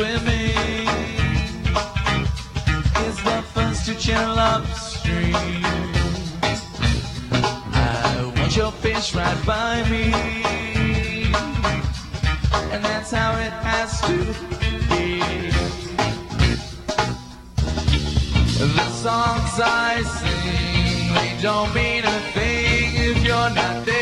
swimming is the first to channel upstream. I want your fish right by me, and that's how it has to be. The songs I sing, they don't mean a thing if you're not there.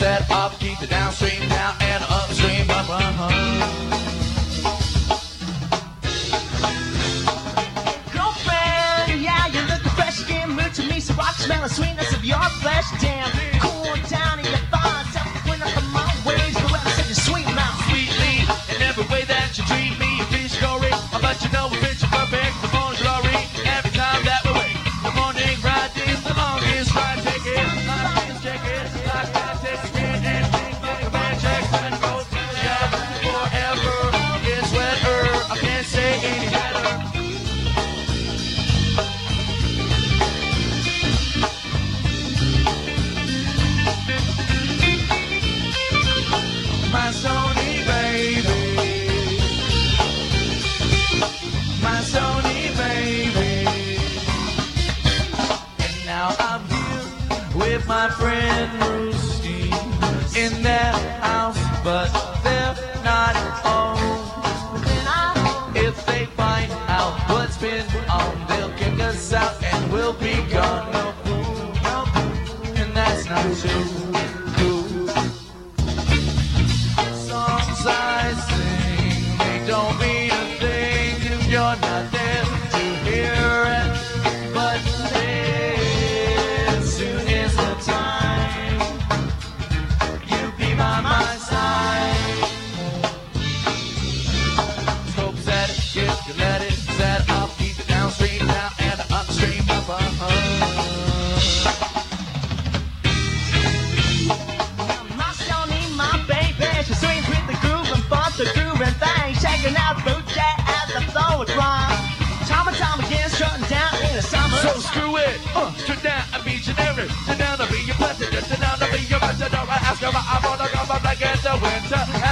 set up, keep it downstream. friend Rooski in their house, but they're not home. If they find out what's been on, they'll kick us out and we'll be gone. No, no, and that's not true. Songs I sing, they don't mean a thing if you're not there. Uh, turn down, be generic. Turn down, I be your president. Turn down, I be your ambassador. I ask you, I wanna come back in the winter.